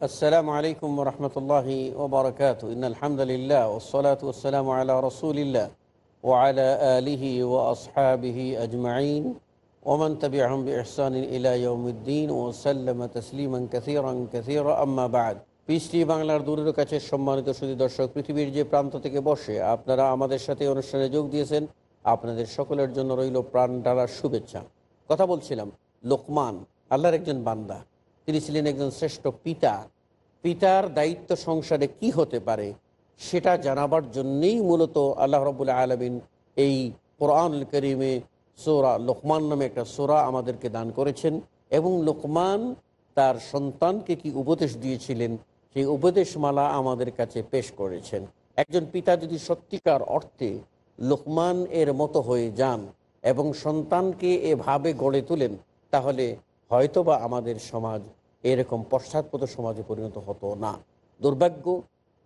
আসসালামু আলাইকুম রহমতুল্লাহি ওবরাকাত ইনালহামদুলিল্লাহ ওসলাত ওসালাম আলা রসুলিল্লাহ ও আলা আলিহি ও আসহাবিহি আজমাইন ওমন তবি আহম ইহসান ইলাইউদ্দিন ও সাল্লাম তসলিমন কথিরং কথির আম্মাবাদ পিসটি বাংলার দূরের কাছে সম্মানিত শুধু দর্শক পৃথিবীর যে প্রান্ত থেকে বসে আপনারা আমাদের সাথে অনুষ্ঠানে যোগ দিয়েছেন আপনাদের সকলের জন্য রইল প্রাণ ডালার শুভেচ্ছা কথা বলছিলাম লোকমান আল্লাহর একজন বান্দা তিনি ছিলেন একজন শ্রেষ্ঠ পিতা পিতার দায়িত্ব সংসারে কি হতে পারে, সেটা জানাবার জন্যেই মূলত আল্লাহ রবুল্লা আলমিন এই কোরআন করিমে সোরা লোকমান নামে একটা সোরা আমাদেরকে দান করেছেন এবং লোকমান তার সন্তানকে কি উপদেশ দিয়েছিলেন, সেই উপদেশমালা আমাদের কাছে পেশ করেছেন। একজন পিতা যদি সত্যিকার অর্থে লোকমান এর মতো হয়ে যান এবং সন্তানকে এভাবে গড়ে তোলেন, তাহলে হয়তোবা আমাদের সমাজ এরকম পশ্চাৎপদ সমাজে পরিণত হতো না। দুর্ভাগ্য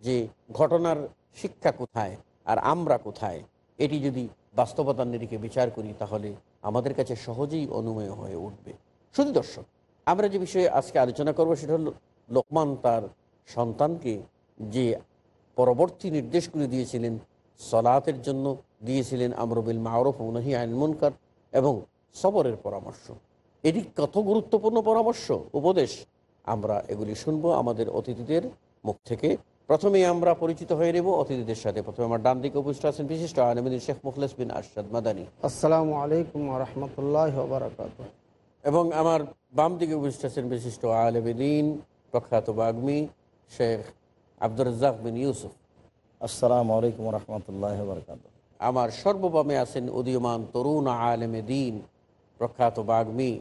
যে ঘটনার শিক্ষা কোথায় আর আমরা কোথায়, এটি যদি বাস্তবতার নিরিখে বিচার করি, তাহলে আমাদের কাছে সহজেই অনুমেয় হয়ে উঠবে। শুধু দর্শক, আমরা যে বিষয়ে আজকে আলোচনা করব সেটা হল লোকমান তার সন্তানকে যে পরবর্তী নির্দেশগুলি দিয়েছিলেন, সলাতের জন্য দিয়েছিলেন আমরবিল মাওরফ উনহি আইন মুনকার এবং সবরের পরামর্শ। এটি কত গুরুত্বপূর্ণ পরামর্শ? উপদেশ আমরা এগুলি শুনব আমাদের অতিথিদের মুখ থেকে। প্রথমে আমরা পরিচিত হয়ে নেব অতিথিদের সাথে। প্রথমে আমার ডান দিকে উপস্থিত আছেন বিশিষ্ট আলমদিন শেখ মুখলেস বিন আরশাদ মাদানী। আসসালামু আলাইকুম রহমতুল্লাহ বারকাত এবং আমার বাম দিকে উপস্থিত আছেন বিশিষ্ট আলমদিন প্রখ্যাত বাগ্মী শেখ আব্দুর রাজ্জাক বিন ইউসুফ। আসসালামু আলাইকুম রহমতুল্লাহ বারকাত আমার সর্ববামে আছেন উদীয়মান তরুণ আলেম দিন প্রখ্যাত বাগ্মী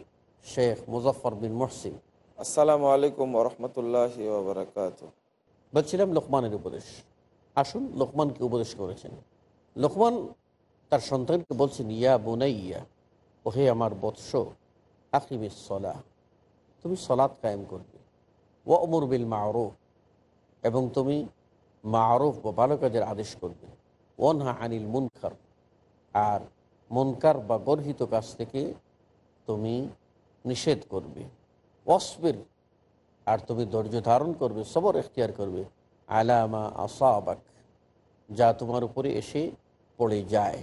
শেখ মুজফর বিন মহসিন আসসালামু আলাইকুম রহমতুল্লাহ বারকাত বলছিলাম লোকমানের উপদেশ। আসুন লোকমানকে উপদেশ করেছেন। লোকমান তার সন্তানকে বলছেন ইয়া বুনাইয়া ওহে আমার বৎস আকিমিস সলা তুমি সলাৎ কায়েম করবে। ও অমর বিল মারুফ এবং তুমি মারুফ বা ভালো কাজের আদেশ করবে। ওনহা আনিল মুনকার আর মুনকার বা গর্হিত কাজ থেকে তুমি নিষেধ করবে অসবের আর তুমি ধৈর্য ধারণ করবে, সবর এখতিয়ার করবে আলামা আসাবাক, যা তোমার উপরে এসে পড়ে যায়।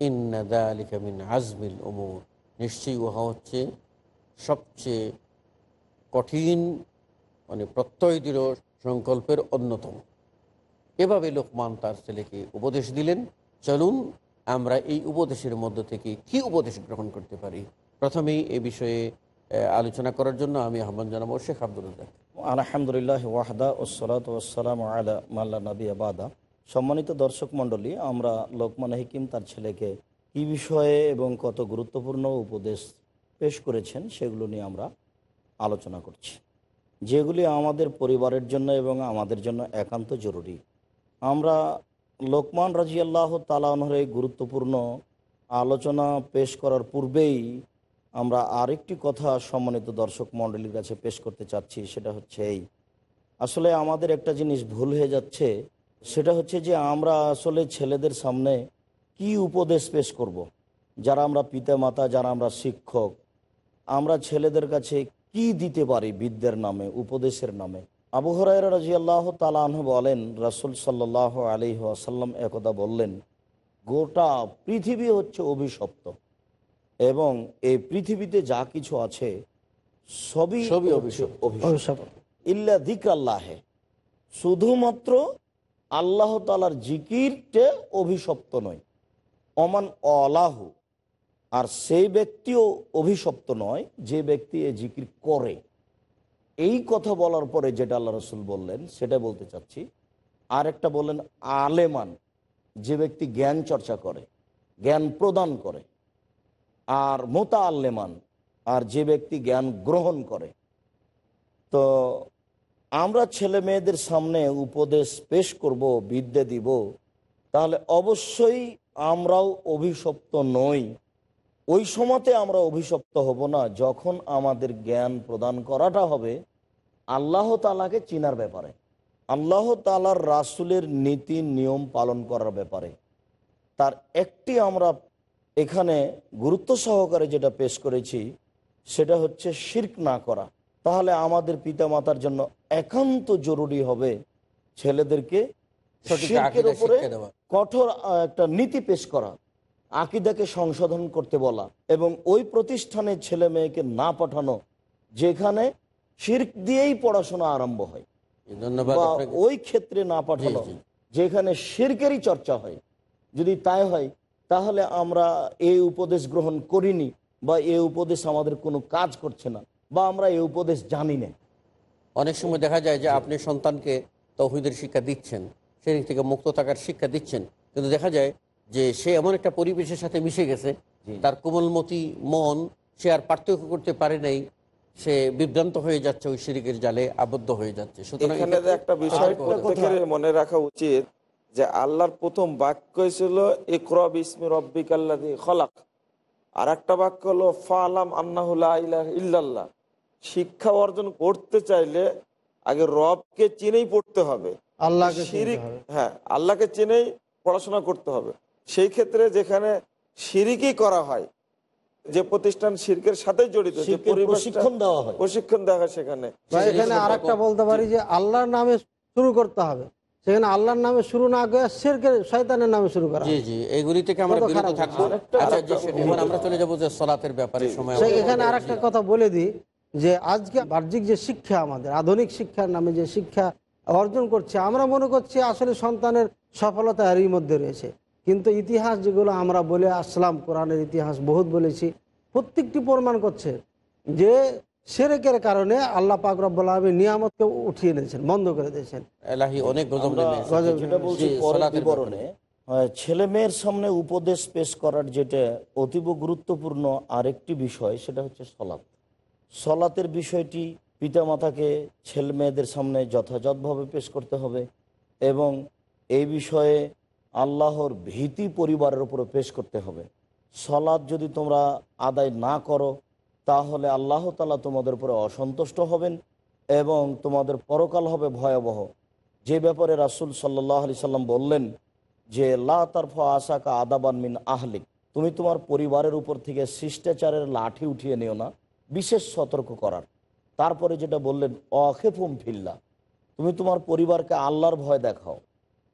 ইন্নাদা আলিকামিন আজমিল ওমর নিশ্চয়ই উহা হচ্ছে সবচেয়ে কঠিন মানে প্রত্যয় দৃঢ় সংকল্পের অন্যতম। এভাবে লোকমান তার ছেলেকে উপদেশ দিলেন, চলুন, আমরা এই উপদেশের মধ্য থেকে কি উপদেশ গ্রহণ করতে পারি? প্রথমেই এ বিষয়ে আলোচনা করার জন্য আমি আহ্বান জানাব শেখ আব্দুল রাজাক আলহামদুলিল্লাহ ওয়াহদা ওসলাত ওসালাম আলা মাল্লা নবী আবাদা সম্মানিত দর্শক মণ্ডলী, আমরা লোকমান হিকিম তার ছেলেকে কি বিষয়ে এবং কত গুরুত্বপূর্ণ উপদেশ পেশ করেছেন সেগুলো নিয়ে আমরা আলোচনা করছি। যেগুলি আমাদের পরিবারের জন্য এবং আমাদের জন্য একান্ত জরুরি। আমরা লোকমান রাজিয়াল্লাহ তালানহর এই গুরুত্বপূর্ণ আলোচনা পেশ করার পূর্বেই আমরা আরেকটি কথা সম্মানিত দর্শক মণ্ডলীর কাছে পেশ করতে চাচ্ছি, সেটা হচ্ছে এই। আসলে আমাদের একটা জিনিস ভুল হয়ে যাচ্ছে, সেটা হচ্ছে যে আমরা আসলে ছেলেদের সামনে কি উপদেশ পেশ করব। যারা আমরা পিতা মাতা যারা আমরা শিক্ষক, আমরা ছেলেদের কাছে কি দিতে পারি বিদ্যার নামে, উপদেশের নামে? আবু হরাই রাজি আল্লাহ তালাহ বলেন, রাসুল সাল্লাহ আলি আসাল্লাম একদা বললেন, গোটা পৃথিবী হচ্ছে অভিশপ্ত। এবং এই পৃথিবীতে যা কিছু আছে সবই সবই ইল্লা দিক আল্লাহে শুধুমাত্র আল্লাহ তালার জিকিরটে অভিশপ্ত নয়। অমান অলাহু আর সেই ব্যক্তিও অভিশপ্ত নয় যে ব্যক্তি এ জিকির করে। এই কথা বলার পরে যেটা আল্লাহ রসুল বললেন সেটা বলতে চাচ্ছি। আর একটা বললেন আলেমান যে ব্যক্তি জ্ঞান চর্চা করে জ্ঞান প্রদান করে। আর মোতা আল্লেমান আর যে ব্যক্তি জ্ঞান গ্রহণ করে। তো আমরা ছেলে মেয়েদের সামনে উপদেশ পেশ করব, বিদ্যে দিব, তাহলে অবশ্যই আমরাও অভিশপ্ত নই। ওই সময়তে আমরা অভিশপ্ত হব না, যখন আমাদের জ্ঞান প্রদান করাটা হবে আল্লাহ তালাকে চিনার ব্যাপারে। আল্লাহ তালার রাসুলের নীতি, নিয়ম পালন করার ব্যাপারে। তার একটি আমরা এখানে গুরুত্ব সহকারে যেটা পেশ করেছি সেটা হচ্ছে শির্ক না করা। তাহলে আমাদের পিতা মাতার জন্য একান্ত জরুরি হবে ছেলেদেরকে উপরে কঠোর একটা নীতি পেশ করা আকিদাকে সংশোধন করতে বলা এবং ওই প্রতিষ্ঠানে ছেলে মেয়েকে না পাঠানো যেখানে শির্ক দিয়েই পড়াশোনা আরম্ভ হয় বা ওই ক্ষেত্রে না পাঠানো। যেখানে শির্কেরই চর্চা হয়। যদি তাই হয় তাহলে আমরা এই উপদেশ গ্রহণ করিনি বা এই উপদেশ আমাদের কোনো কাজ করছে না বা আমরা এই উপদেশ জানি না। অনেক সময় দেখা যায় যে আপনি সন্তানকে তৌহিদের শিক্ষা দিচ্ছেন সেদিক থেকে মুক্ত থাকার শিক্ষা দিচ্ছেন কিন্তু দেখা যায় যে সে এমন একটা পরিবেশের সাথে মিশে গেছে তার কোমলমতি মন সে আর পার্থক্য করতে পারে নাই সে বিভ্রান্ত হয়ে যাচ্ছে ওই শিরিকের জালে আবদ্ধ হয়ে যাচ্ছে। সুতরাং এখানে একটা বিষয় মনে রাখা উচিত যে আল্লাহর প্রথম বাক্য ছিল ইকরব ইসমি রব্বিক আল্লাদি খলাক। আর একটা বাক্য হলো ফালাম আন্নাহুল্লাহ ইল্লাল্লাহ। শিক্ষা অর্জন করতে চাইলে আগে রবকে চিনেই পড়তে হবে। আল্লাহকে হ্যাঁ আল্লাহকে চিনেই পড়াশোনা করতে হবে। সেই ক্ষেত্রে যেখানে শিরিকই করা হয় যে প্রতিষ্ঠান শিরকের সাথে জড়িত প্রশিক্ষণ দেওয়া হয়। প্রশিক্ষণ দেওয়া হয় সেখানে। এখানে আর একটা বলতে পারি যে আল্লাহর নামে শুরু করতে হবে। সেখানে আল্লাহর নামে শুরু না করে শেরকে শয়তানের নামে শুরু করা জি জি এইগুলি থেকে আমরা বিরত থাকব? আচ্ছা এবার আমরা চলে যাব যে সলাতের ব্যাপারে সময় এখানে কম। আর একটা কথা বলে দিই যে আজকে বাহ্যিক যে শিক্ষা আমাদের আধুনিক শিক্ষার নামে যে শিক্ষা অর্জন করছে আমরা মনে করছি আসলে সন্তানের সফলতা এরই মধ্যে রয়েছে। কিন্তু ইতিহাস যেগুলো আমরা বলে আসলাম কোরআনের ইতিহাস বহুত বলেছি প্রত্যেকটি প্রমাণ করছে যে সেরেকের কারণে আল্লাহ পাক রব্বুল আলমী নিয়ামতকে উঠিয়ে নিয়েছেন বন্ধ করে দিয়েছেন। এলাহি অনেক গজব নেমে গজব যেটা বলছি জি, পরের বিবরণে। ছেলে মেয়ের সামনে উপদেশ পেশ করার যেটা অতীব গুরুত্বপূর্ণ আরেকটি বিষয় সেটা হচ্ছে সলাৎ। সলাতের বিষয়টি পিতামাতাকে ছেলে মেয়েদের সামনে যথাযথভাবে পেশ করতে হবে এবং এই বিষয়ে আল্লাহর ভীতি পরিবারের উপরে পেশ করতে হবে। সলাৎ যদি তোমরা আদায় না করো তাহলে আল্লাহ তালা তোমাদের উপরে অসন্তুষ্ট হবেন এবং তোমাদের পরকাল হবে ভয়াবহ। যে ব্যাপারে রাসুল সাল্লাহ আলি সাল্লাম বললেন যে, লা তারফা আশাকা আদাবান মিন আহলিক। তুমি তোমার পরিবারের উপর থেকে শিষ্টাচারের লাঠি উঠিয়ে নিও না, বিশেষ সতর্ক করার। তারপরে যেটা বললেন অখেফুম ফিল্লা তুমি তোমার পরিবারকে আল্লাহর ভয় দেখাও।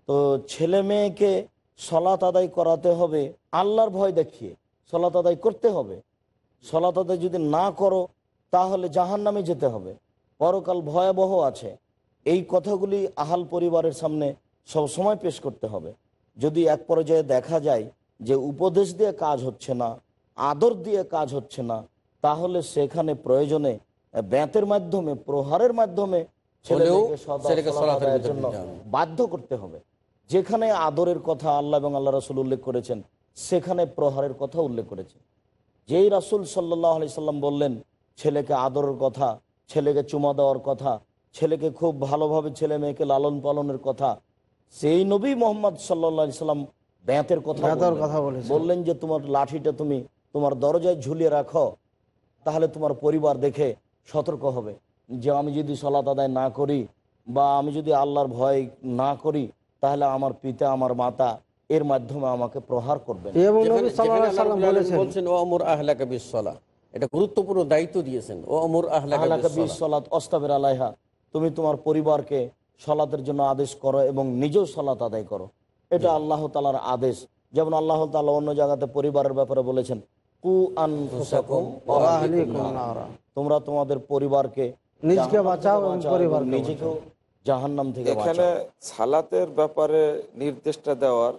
তো ছেলে মেয়েকে সলাত আদায় করাতে হবে, আল্লাহর ভয় দেখিয়ে সলাত আদায় করতে হবে। সলাত আদায় যদি না করো তাহলে জাহান নামে যেতে হবে। পরকাল ভয়াবহ আছে। এই কথাগুলি আহাল পরিবারের সামনে সব সময় পেশ করতে হবে। যদি এক পর্যায়ে দেখা যায় যে উপদেশ দিয়ে কাজ হচ্ছে না আদর দিয়ে কাজ হচ্ছে না তাহলে সেখানে প্রয়োজনে ব্যাতের মাধ্যমে প্রহারের মাধ্যমে বাধ্য করতে হবে। যেখানে আদরের কথা আল্লাহ এবং আল্লাহ রাসুল উল্লেখ করেছেন সেখানে প্রহারের কথা উল্লেখ করেছেন। যেই রাসুল সাল্লাহ আলি সাল্লাম বললেন ছেলেকে আদরের কথা ছেলেকে চুমা দেওয়ার কথা ছেলেকে খুব ভালোভাবে ছেলে মেয়েকে লালন পালনের কথা সেই নবী মোহাম্মদ সাল্লাহ আলি সাল্লাম ব্যাঁতের কথা। কথা। বললেন যে তোমার লাঠিটা তুমি তোমার দরজায় ঝুলিয়ে রাখো তাহলে তোমার পরিবার দেখে সতর্ক হবে যে আমি যদি সলাত আদায় না করি বা আমি যদি আল্লাহর ভয় না করি তাহলে আমার পিতা আমার মাতা এর মাধ্যমে আমাকে প্রহার করবেন। বলেছেন ও আহলাকা এটা গুরুত্বপূর্ণ দায়িত্ব দিয়েছেন ও আহলাকা অস্তাবের আলাইহা তুমি তোমার পরিবারকে সলাতের জন্য আদেশ করো এবং নিজেও সলাত আদায় করো। এটা আল্লাহ তালার আদেশ। যেমন আল্লাহ তালা অন্য জায়গাতে পরিবারের ব্যাপারে বলেছেন কু নারা। তোমরা তোমাদের পরিবারকে নিজকে বাঁচাও নিজেকেও জাহান্নাম থেকে এখানে সালাতের ব্যাপারে নির্দেশটা দেওয়ার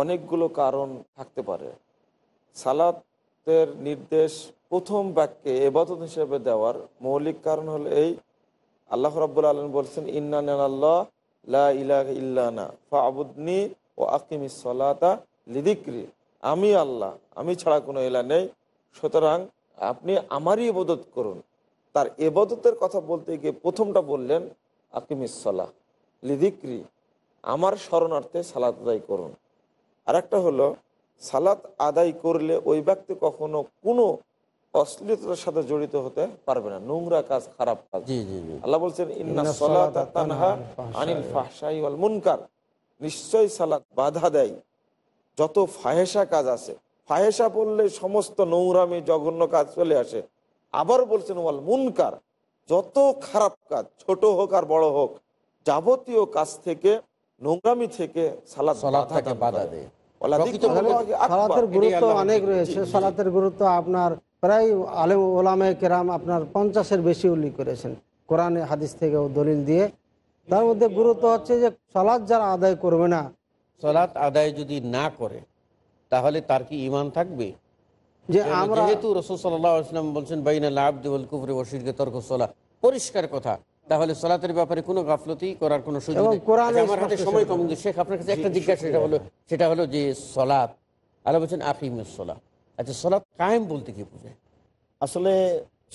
অনেকগুলো কারণ থাকতে পারে। সালাতের নির্দেশ প্রথম বাক্যে এবাদত হিসেবে দেওয়ার মৌলিক কারণ হলো এই। আল্লাহ রাব্বুল আলম বলছেন ইন্নান আল্লাহ লা ইল্লানা ফাবুদনি ও আকিমি সলাতা লিদিক্রি আমি আল্লাহ, আমি ছাড়া কোনো এলা নেই। সুতরাং আপনি আমারই ইবাদত করুন। তার এবাদতের কথা বলতে গিয়ে প্রথমটা বললেন আকিমিসলা লিদিক্রি আমার স্মরণার্থে সালাত আদায় করুন। আর একটা হলো সালাত আদায় করলে ওই ব্যক্তি কখনো কোনো অশ্লীলতার সাথে জড়িত হতে পারবে না। নোংরা কাজ খারাপ কাজ। আল্লাহ বলছেন আনিল মুনকার। নিশ্চয়ই সালাত বাধা দেয়। যত ফাহেসা কাজ আছে ফাহেসা বললে সমস্ত নোংরামি জঘন্য কাজ চলে আসে। আবার বলছেন ওয়াল মুনকার। যত খারাপ কাজ ছোট হোক আর বড় হোক যাবতীয় কাজ থেকে নোংরামি থেকে সালাত সলাৎটাকে বাধা দেয়। সালাতের গুরুত্ব অনেক রয়েছে। সালাতের গুরুত্ব আপনার প্রায় আলেম ওলামে কেরাম আপনার পঞ্চাশের বেশি উল্লেখ করেছেন। কোরআনে হাদিস থেকে দলিল দিয়ে। তার মধ্যে গুরুত্ব হচ্ছে যে সালাদ যারা আদায় করবে না সলাৎ আদায় যদি না করে তাহলে তার কি ইমান থাকবে? যে আমরা যেহেতু রসুল সাল্লাম বলছেন বাইনা আব্দুল কুফরে ওশিরকে তর্ক সলা পরিষ্কার কথা। তাহলে সলাতের ব্যাপারে কোনো গাফলতি করার কোনো সুযোগ নেই। আচ্ছা, আমার হাতে সময় কম শেখ আপনার কাছে একটা জিজ্ঞাসা সেটা হলো সেটা হলো যে সলাৎ আল্লাহ বলছেন আফিমুস সলা আচ্ছা সলাৎ কায়েম বলতে কি বোঝায়? আসলে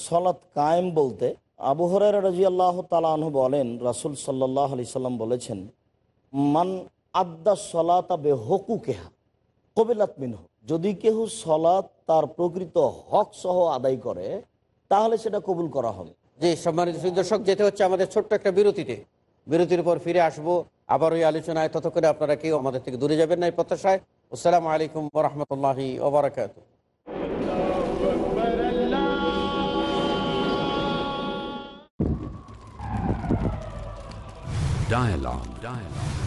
সলাৎ কায়েম বলতে আবু হরাই রাজি আল্লাহ তালাহ বলেন রাসুল সাল্লাহ আলি সাল্লাম বলেছেন মান আদ্দা সলাতা বে হকু কেহা কবিলাত মিনহ। যদি কেহ সলাৎ তার প্রকৃত হক সহ আদায় করে তাহলে সেটা কবুল করা হবে। যে সম্মানিত দর্শক, যেতে হচ্ছে আমাদের ছোট্ট একটা বিরতিতে বিরতির পর ফিরে আসব আবার ওই আলোচনায় ততক্ষণে আপনারা কেউ আমাদের থেকে দূরে যাবেন না এই প্রত্যাশায় আসসালামু আলাইকুম রহমতুল্লাহি ওবরাকাত Dialogue. Dialogue.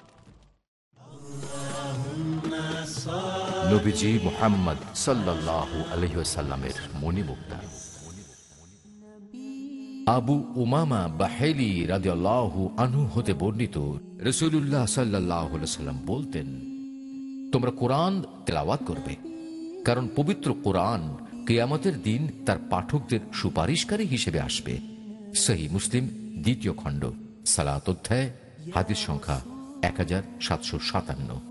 নবীজি মোহাম্মদ সাল্লাল্লাহু আলহিসাল্লামের আবু উমামা বাহেলি হতে বর্ণিত রসুল্লাহ সাল্লাহ সাল্লাম বলতেন, তোমরা কোরআন তেলাওয়াত করবে, কারণ পবিত্র কোরআন কেয়ামতের দিন তার পাঠকদের সুপারিশকারী হিসেবে আসবে। সহি মুসলিম, দ্বিতীয় খণ্ড, সালাত অধ্যায়, হাদিস সংখ্যা এক হাজার সাতশো সাতান্ন।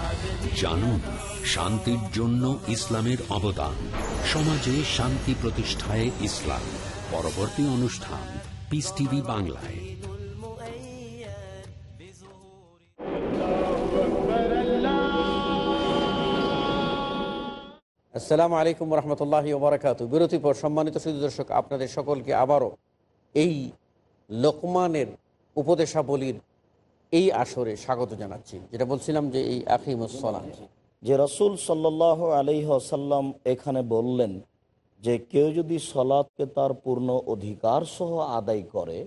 জানুন শান্তির জন্য ইসলামের অবদান। সমাজে শান্তি প্রতিষ্ঠায় ইসলাম। পরবর্তী অনুষ্ঠান পিস টিভি বাংলায়। আসসালামু আলাইকুম রহমতুল্লাহি ওবরাকাত। বিরতির পর সম্মানিত সুদী দর্শক, আপনাদের সকলকে আবারও এই লোকমানের উপদেশাবলীর এই আসরে স্বাগত জানাচ্ছি। যেটা বলছিলাম যে এই আকিমুসলাম যে রসুল সাল্লাহ আলহ্লাম এখানে বললেন যে কেউ যদি সলাৎকে তার পূর্ণ অধিকার সহ আদায় করে,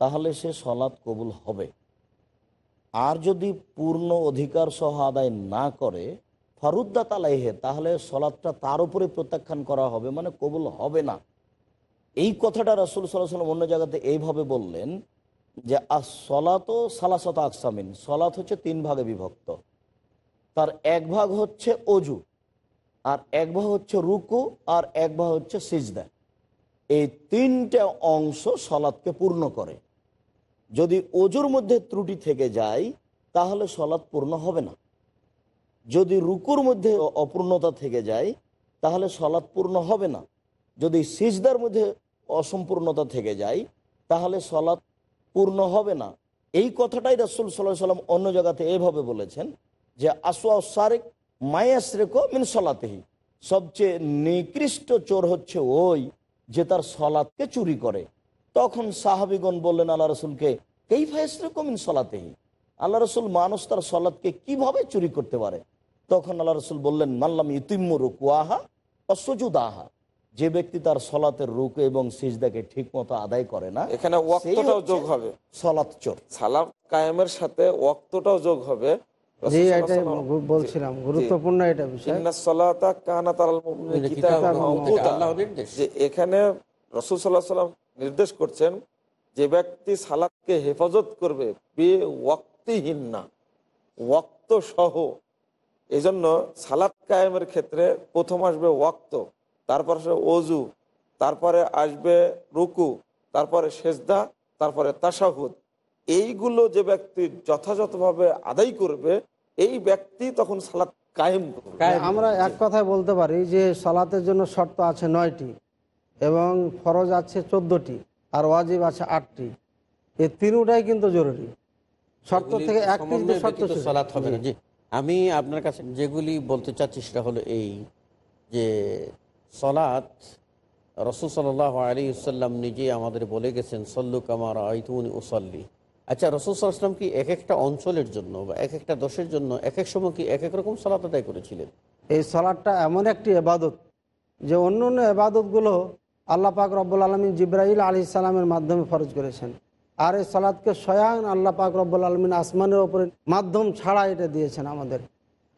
তাহলে সে সলাৎ কবুল হবে। আর যদি পূর্ণ অধিকার সহ আদায় না করে ফারুদ্দা তালাইহে তাহলে সলাৎটা তার উপরে প্রত্যাখ্যান করা হবে মানে কবুল হবে না। এই কথাটা রসুল সাল্লাহ সাল্লাম অন্য জায়গাতে এইভাবে বললেন যে আর সলাত সালাসত আকসামিন সলাত হচ্ছে তিন ভাগে বিভক্ত। তার এক ভাগ হচ্ছে অজু, আর এক ভাগ হচ্ছে রুকু, আর এক ভাগ হচ্ছে সিজদা। এই তিনটা অংশ সলাৎকে পূর্ণ করে। যদি অজুর মধ্যে ত্রুটি থেকে যায়, তাহলে সলাৎ পূর্ণ হবে না। যদি রুকুর মধ্যে অপূর্ণতা থেকে যায়, তাহলে সলাৎ পূর্ণ হবে না। যদি সিজদার মধ্যে অসম্পূর্ণতা থেকে যায়, তাহলে সলাৎ পূর্ণ হবে না। এই কথাটাই রাসুল সাল্লাহ সাল্লাম অন্য জায়গাতে এভাবে বলেছেন যে আসোয়া সারেক মায়াস রেখো মিন সলাতেহি। সবচেয়ে নিকৃষ্ট চোর হচ্ছে ওই যে তার সলাৎকে চুরি করে। তখন সাহাবিগণ বললেন, আল্লাহ রসুলকে কেই ফায়াস রেখো মিন সলাতেহি? আল্লাহ রসুল মানুষ তার সলাদকে কীভাবে চুরি করতে পারে? তখন আল্লাহ রসুল বললেন মাল্লাম ইতিম্ম রুকুয়াহা অসজুদাহা। যে ব্যক্তি তার সলাতের রুকু এবং সিজদাকে ঠিক মতো আদায় করে না এখানে ওয়াক্তটাও যোগ হবে। সলাত চোর। সালাম কায়েমের সাথে ওয়াক্তটাও যোগ হবে। জি রাসূল এটাই সাল্লাল্লাহু গু- বলছিলাম গুরুত্বপূর্ণ এটা বিষয়। ইন্নাস সালাতা কানাত আলাল মুমিনিনা কিতাবান কিতাবান মাওকুতা, মাওকুতা। আল্লাহর নির্দেশ। যে এখানে রসুল সাল্লাহ সাল্লাম নির্দেশ করছেন যে ব্যক্তি সালাদকে হেফাজত করবে বে ওয়াক্তিহীন না ওয়াক্ত সহ এই জন্য সালাদ কায়েমের ক্ষেত্রে প্রথম আসবে ওয়াক্ত। তারপর আসবে অজু তারপরে আসবে রুকু তারপরে সেজদা তারপরে তাসাহুদ এইগুলো যে ব্যক্তি যথাযথভাবে আদায় করবে এই ব্যক্তি তখন সালাদ কায়েম করবে। আমরা এক কথায় বলতে পারি যে সালাতের জন্য শর্ত আছে নয়টি এবং ফরজ আছে চোদ্দটি আর ওয়াজিব আছে আটটি। এই তিনটাই কিন্তু জরুরি। শর্ত থেকে একটি শর্ত সালাত হবে না। জি। আমি আপনার কাছে যেগুলি বলতে চাচ্ছি সেটা হলো এই যে সলাৎ রসুল সাল্লাহ আলী সাল্লাম নিজে আমাদের বলে গেছেন, সল্লু কামার আইতুন উসল্লি। আচ্ছা রসুল সাল্লাম কি এক একটা অঞ্চলের জন্য বা এক একটা দশের জন্য এক এক সময় কি এক এক রকম সলাত আদায় করেছিলেন? এই সালাদটা এমন একটি এবাদত যে অন্য অন্য এবাদতগুলো আল্লাহ পাক রব্বুল আলমিন জিব্রাহিল আলী সালামের মাধ্যমে ফরজ করেছেন। আর এই সালাদকে স্বয়ং আল্লাহ পাক রব্বুল আলমিন আসমানের ওপরে মাধ্যম ছাড়া এটা দিয়েছেন আমাদের।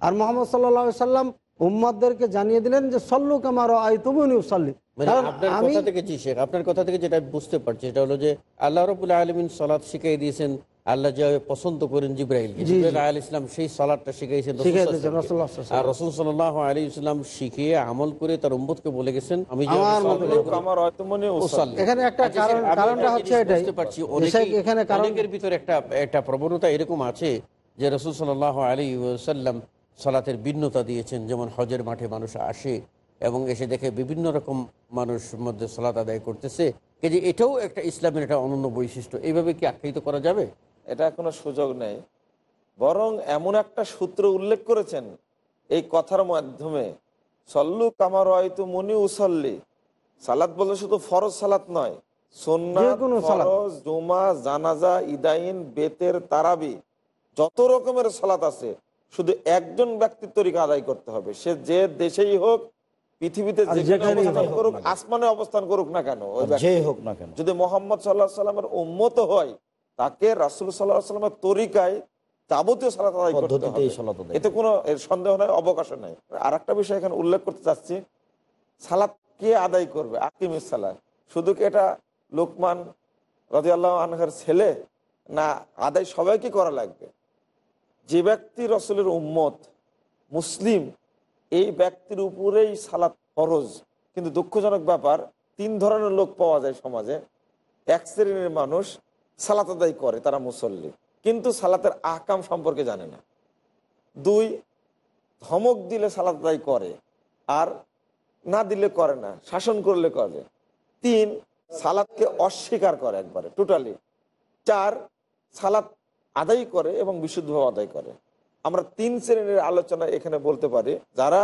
আর মোহাম্মদ সাল্লা সাল্লাম উম্মাদদেরকে জানিয়ে দিলেন যে সল্লু কামার আই তুমুনি উসাল্লি। মানে আপনার কথা থেকে জি শেখ আপনার কথা থেকে যেটা বুঝতে পারছি সেটা হলো যে আল্লাহ রবুল্লাহ আলমিন সালাদ শিখিয়ে দিয়েছেন আল্লাহ যে পছন্দ করেন। জিব্রাহিল আল ইসলাম সেই শিখিয়েছেন আর রসুল সাল্লাহ আলী ইসলাম শিখিয়ে আমল করে তার উম্মতকে বলে গেছেন আমি। এখানে একটা আচ্ছা, কারণ কারণটা হচ্ছে এটাই। পারছি, অনেকের ভিতরে একটা একটা প্রবণতা এরকম আছে যে রসুল সাল্লাহ আলী সাল্লাম সালাতের ভিন্নতা দিয়েছেন। যেমন হজের মাঠে মানুষ আসে এবং এসে দেখে বিভিন্ন রকম মানুষ মধ্যে সালাত আদায় করতেছে। এই যে এটাও একটা ইসলামের একটা অনন্য বৈশিষ্ট্য। এইভাবে কি আখ্যায়িত করা যাবে? এটা কোনো সুযোগ নেই। বরং এমন একটা সূত্র উল্লেখ করেছেন এই কথার মাধ্যমে সল্লু কামার হয়তো মনি উসল্লি। সালাত বলতে শুধু ফরজ সালাত নয় জুমা জানাজা ইদাইন বেতের তারাবি যত রকমের সালাত আছে শুধু একজন ব্যক্তির তরিকা আদায় করতে হবে। সে যে দেশেই হোক পৃথিবীতে করুক আসমানে অবস্থান করুক না কেন হোক না কেন। যদি মোহাম্মদ সাল্লাহ সাল্লামের উম্মত হয় তাকে রাসুল সাল্লাহ সাল্লামের তরিকায় যাবতীয় সালাত আদায় করতে হবে। এতে কোনো সন্দেহ নাই অবকাশ নাই। আর একটা বিষয় এখানে উল্লেখ করতে চাচ্ছি সালাত কে আদায় করবে? আকিমিস সালাত। শুধু কি এটা লোকমান রাজি আল্লাহ আনহার ছেলে? না আদায় সবাইকে করা লাগবে। যে ব্যক্তি রসুলের উম্মত, মুসলিম, এই ব্যক্তির উপরেই সালাত ফরজ। কিন্তু দুঃখজনক ব্যাপার, তিন ধরনের লোক পাওয়া যায় সমাজে। এক শ্রেণির মানুষ সালাত আদায় করে, তারা মুসল্লি। কিন্তু সালাতের আহকাম সম্পর্কে জানে না। দুই, ধমক দিলে সালাত আদায় করে, আর না দিলে করে না, শাসন করলে করে। তিন সালাদকে অস্বীকার করে একবারে টোটালি চার, সালাত আদায় করে এবং বিশুদ্ধভাবে আদায় করে। আমরা তিন শ্রেণির আলোচনা এখানে বলতে পারি যারা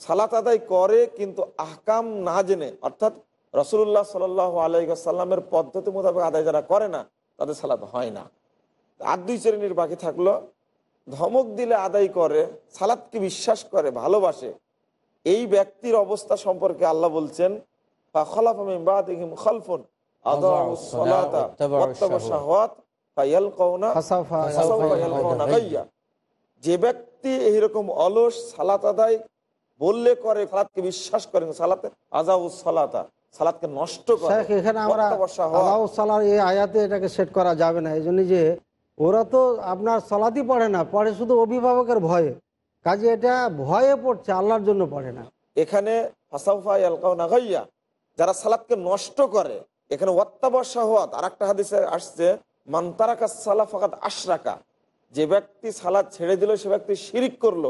সালাত আদায় করে কিন্তু আহকাম না জেনে অর্থাৎ রসুল্লাহ সাল আলাইসাল্লামের পদ্ধতি মোতাবেক আদায় যারা করে না তাদের সালাত হয় না। আর দুই শ্রেণির বাকি থাকল ধমক দিলে আদায় করে সালাদকে বিশ্বাস করে ভালোবাসে এই ব্যক্তির অবস্থা সম্পর্কে আল্লাহ বলছেন খলাফ খলফুন যে ব্যক্তি এইরকম অলস সালাত আদায় বললে করে সালাতকে বিশ্বাস করেন সালাতে আজাউ সালাতা সালাতকে নষ্ট করে। এখানে আমরা সালার এই আয়াতে এটাকে সেট করা যাবে না। এই জন্য যে ওরা তো আপনার সলাতি পড়ে না পড়ে শুধু অভিভাবকের ভয়ে। কাজে এটা ভয়ে পড়ছে আল্লাহর জন্য পড়ে না। এখানে যারা সালাতকে নষ্ট করে এখানে অত্যাবশ্যক আর একটা হাদিসে আসছে মান্তারাকা সালা ফাকাত আশরাকা। যে ব্যক্তি সালাদ ছেড়ে দিল, সে ব্যক্তি শিরিক করল।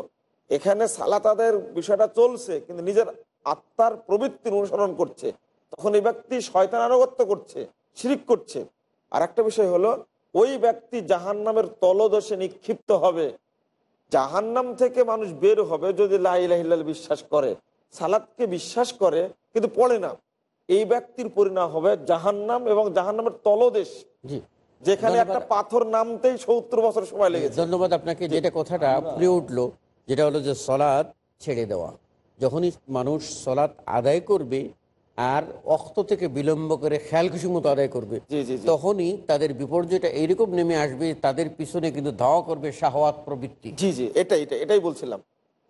এখানে সালাত তাদের বিষয়টা চলছে, কিন্তু নিজের আত্মার প্রবৃত্তির অনুসরণ করছে। তখন এই ব্যক্তি শয়তান আনুগত্য করছে, শিরিক করছে। আর একটা বিষয় হলো, ওই ব্যক্তি জাহান নামের তলদোষে নিক্ষিপ্ত হবে। জাহান্নাম থেকে মানুষ বের হবে যদি লাইলাহিল্লাল বিশ্বাস করে। সালাদকে বিশ্বাস করে, কিন্তু পড়ে না। এই ব্যক্তির পরিণাম হবে জাহান্নাম এবং জাহান্নামের তলদেশ। যেখানে একটা পাথর নামতেই সত্তর বছর সময় লেগেছে। ধন্যবাদ আপনাকে যেটা কথাটা ফুলে উঠল যেটা হলো যে সলাদ ছেড়ে দেওয়া। যখনই মানুষ সলাৎ আদায় করবে আর অক্ত থেকে বিলম্ব করে খেয়াল খুশি মতো আদায় করবে জি জি জি। তখনই তাদের বিপর্যয়টা এইরকম নেমে আসবে তাদের পিছনে কিন্তু ধাওয়া করবে শাহওয়াত প্রবৃত্তি। জি জি এটাই এটা এটাই বলছিলাম।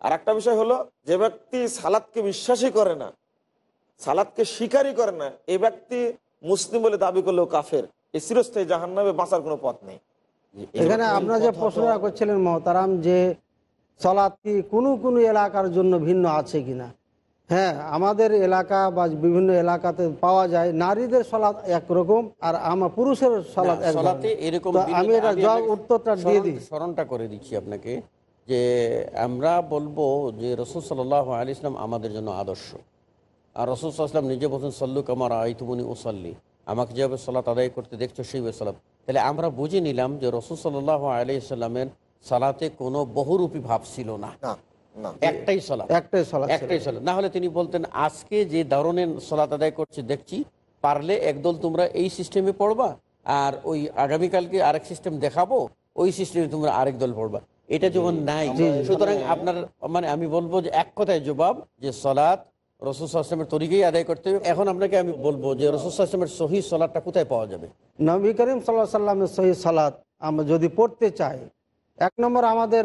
আর একটা বিষয় হলো যে ব্যক্তি সালাদকে বিশ্বাসই করে না সালাদকে স্বীকারই করে না এ ব্যক্তি মুসলিম বলে দাবি করলেও কাফের। এই চিরস্থায়ী জাহান নামে বাঁচার কোনো পথ নেই। এখানে আপনারা যে প্রশ্নটা করছিলেন মহতারাম যে সলাৎ কি কোনো কোনো এলাকার জন্য ভিন্ন আছে কিনা? হ্যাঁ আমাদের এলাকা বা বিভিন্ন এলাকাতে পাওয়া যায় নারীদের সলাৎ একরকম আর আমার পুরুষের সলাৎ সলাতে এরকম আমি এটা জবাব উত্তরটা দিয়ে দিই। স্মরণটা করে দিচ্ছি আপনাকে যে আমরা বলব যে রসুল সাল আলি ইসলাম আমাদের জন্য আদর্শ। আর রসুল সাল্লাম নিজে বলছেন সল্লু কামার আইতুমনি ওসল্লি আমাকে যেভাবে সলাত আদায় করতে দেখছ সেইভাবে সালাত। তাহলে আমরা বুঝে নিলাম যে রসুল সাল্লাহ আলি সাল্লামের সালাতে কোনো বহুরূপী ভাব ছিল না। একটাই সলাত। একটাই সলাৎ একটাই সলাত। না হলে তিনি বলতেন আজকে যে ধরনের সলাত আদায় করছে দেখছি পারলে একদল তোমরা এই সিস্টেমে পড়বা আর ওই আগামীকালকে আরেক সিস্টেম দেখাবো ওই সিস্টেমে তোমরা আরেক দল পড়বা। এটা যেমন নাই। সুতরাং আপনার মানে আমি বলব যে এক কথায় জবাব যে সলাৎ রসুল আসলামের তরিকেই আদায় করতে হবে। এখন আপনাকে আমি বলব যে রসুল আসলামের সহি সলাৎটা কোথায় পাওয়া যাবে? নবী করিম সাল্লাহ সাল্লামের সহি সালাত আমরা যদি পড়তে চাই এক নম্বর আমাদের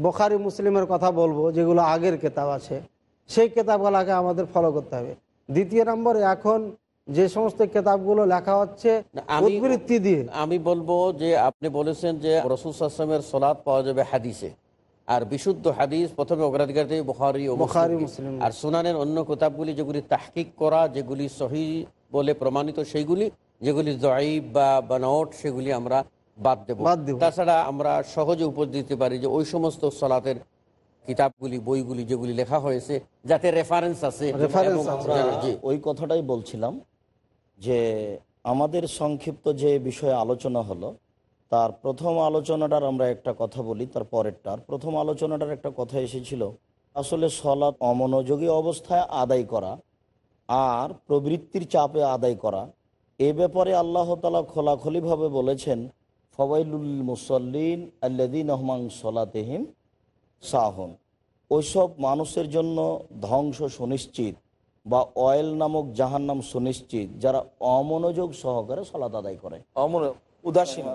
বোখারি মুসলিমের কথা বলব যেগুলো আগের কেতাব আছে সেই কেতাবগুলোকে আমাদের ফলো করতে হবে। দ্বিতীয় নম্বর এখন যে সমস্ত কেতাবগুলো লেখা হচ্ছে আমি- উদ্বৃত্তি দিয়ে। আমি বলব যে আপনি বলেছেন যে রসুল আসলামের সলাৎ পাওয়া যাবে হাদিসে। আর বিশুদ্ধ হাদিস প্রথমে অগ্রাধিকার দেবে বুখারি ও মুসলিম। আর সুনানের অন্য কিতাবগুলি যেগুলি তাহকিক করা যেগুলি সহি বলে প্রমাণিত সেইগুলি যেগুলি জয়ীব বা বানট সেগুলি আমরা বাদ দেব। তাছাড়া আমরা সহজে উপর দিতে পারি যে ওই সমস্ত সলাতের কিতাবগুলি বইগুলি যেগুলি লেখা হয়েছে যাতে রেফারেন্স আছে। ওই কথাটাই বলছিলাম যে আমাদের সংক্ষিপ্ত যে বিষয়ে আলোচনা হলো তার প্রথম আলোচনাটার আমরা একটা কথা বলি, তার পরেরটার। প্রথম আলোচনাটার একটা কথা এসেছিল, আসলে সলাৎ অমনোযোগী অবস্থায় আদায় করা আর প্রবৃত্তির চাপে আদায় করা, এ ব্যাপারে আল্লাহ তালা খোলাখলিভাবে বলেছেন ফবাইলুল মুসল্লিন আল্লাদিন রহমান সলাতেহিম সাহন। ওইসব মানুষের জন্য ধ্বংস সুনিশ্চিত বা অয়েল নামক জাহান্নাম সুনিশ্চিত, যারা অমনোযোগ সহকারে সলাত আদায় করে। অমন উদাসীন।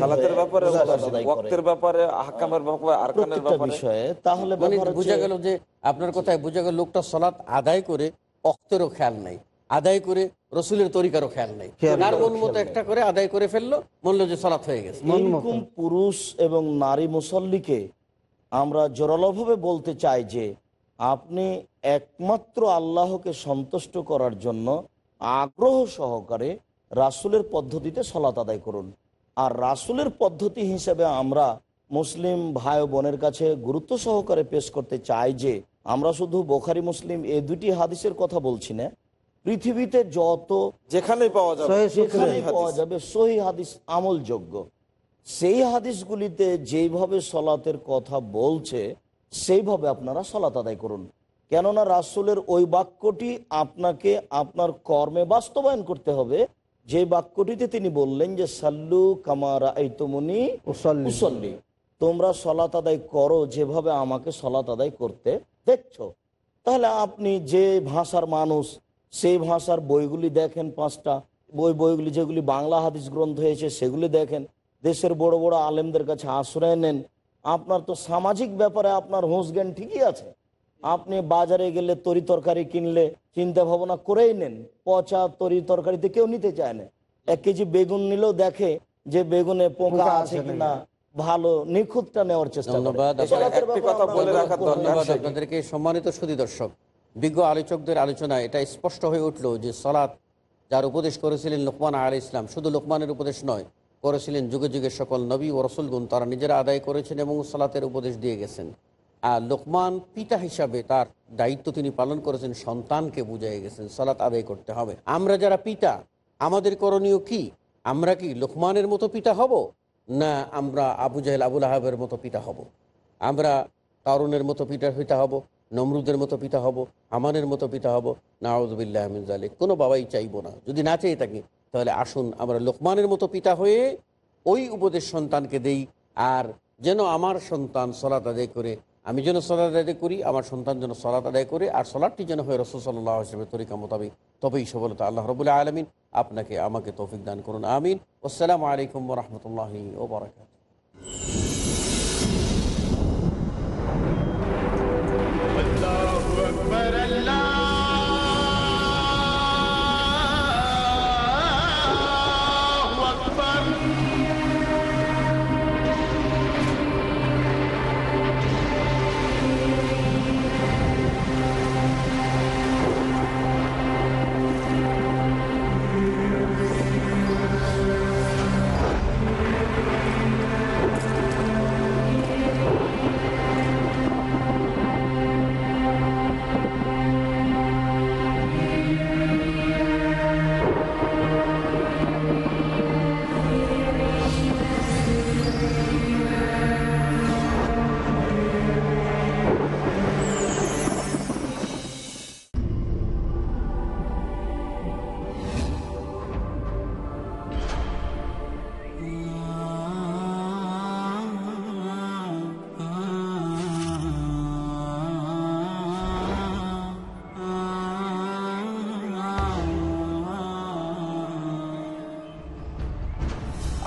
সালাতের ব্যাপারে উদাসীন উদাসীন, আদায় করে। ওয়াক্তের ব্যাপারে আহকামের ব্যাপারে আরকানের ব্যাপারে। বিষয়ে তাহলে মানে বোঝা গেল যে আপনার কথায় বোঝা গেল লোকটা সলাৎ আদায় করে অক্তেরও খেয়াল নাই। আদায় করে রসুলের তরিকারও খেয়াল নাই। তার মন মতো একটা করে আদায় করে ফেলল মনলো যে সলাৎ হয়ে গেছে। পুরুষ এবং নারী মুসল্লিকে আমরা জোরালোভাবে বলতে চাই যে আপনি একমাত্র আল্লাহকে সন্তুষ্ট করার জন্য আগ্রহ সহকারে রাসুলের পদ্ধতিতে সলাত আদায় করুন। আর রাসুলের পদ্ধতি হিসেবে আমরা মুসলিম ভাই বোনের কাছে গুরুত্ব সহকারে পেশ করতে চাই যে আমরা শুধু বোখারি মুসলিম এই দুটি হাদিসের কথা বলছি না পৃথিবীতে যত যেখানে পাওয়া যাবে। পাওয়া যাবে সহি হাদিস আমলযোগ্য। সেই হাদিসগুলিতে যেইভাবে সলাতের কথা বলছে সেইভাবে আপনারা সলাত আদায় করুন। কেননা রাসুলের ওই বাক্যটি আপনাকে আপনার কর্মে বাস্তবায়ন করতে হবে যে বাক্যটিতে তিনি বললেন যে সাল্লু কামারা এই তুমনি উসল্লি। তোমরা সলাত আদায় করো যেভাবে আমাকে সলাত আদায় করতে দেখছ। তাহলে আপনি যে ভাষার মানুষ সেই ভাষার বইগুলি দেখেন পাঁচটা। বই বইগুলি যেগুলি বাংলা হাদিস গ্রন্থ হয়েছে সেগুলি দেখেন। দেশের বড় বড় আলেমদের কাছে আশ্রয় নেন। আপনার তো সামাজিক ব্যাপারে আপনার হোস জ্ঞান ঠিকই আছে। আপনি বাজারে গেলে তরি তরকারি কিনলে চিন্তা ভাবনা করেই নেন পচা তরি তরকারিতে কেউ নিতে চায় না। এক কেজি বেগুন নিলেও দেখে যে বেগুনে পোকা আছে কিনা ভালো নিখুঁতটা নেওয়ার চেষ্টা ধন্যবাদ আপনাদেরকে সম্মানিত সুদী দর্শক বিজ্ঞ আলোচকদের আলোচনায় এটা স্পষ্ট হয়ে উঠল যে সলাৎ যার উপদেশ করেছিলেন লোকমান আল ইসলাম শুধু লোকমানের উপদেশ নয় করেছিলেন যুগে যুগে সকল নবী ও রসুলগুন তারা নিজেরা আদায় করেছেন এবং সলাতের উপদেশ দিয়ে গেছেন। আর লোকমান পিতা হিসাবে তার দায়িত্ব তিনি পালন করেছেন, সন্তানকে বুঝাই গেছেন সলাৎ আদায় করতে হবে। আমরা যারা পিতা, আমাদের করণীয় কি? আমরা কি লোকমানের মতো পিতা হব? না, আমরা আবু জাহেল, আবুল আহাবের মতো পিতা হব। আমরা তারুণের মতো পিতা হইতে হব, নমরুদের মতো পিতা হব, আমানের মতো পিতা হব, নাউজবিল্লাহ আহমিন জালিক কোনো বাবাই চাইব না। যদি না চেয়ে থাকি, তাহলে আসুন আমরা লোকমানের মতো পিতা হয়ে ওই উপদেশ সন্তানকে দেই, আর যেন আমার সন্তান সলাত আদায় করে আমি যেন সলাত আদায় করি, আমার সন্তান যেন সলাত আদায় করে, আর সলাটটি যেন হয় রসুল সাল্লাহ হিসেবে তরিকা মোতাবেক। তবেই সবলতা আল্লাহ রবুল্লাহ আলমিন আপনাকে, আমাকে তৌফিক দান করুন, আমিন। আসসালামু আলাইকুম রহমতুল্লাহি ও বরাকাত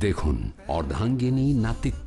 দেখুন অর্ধাঙ্গিনী নাতিত্ব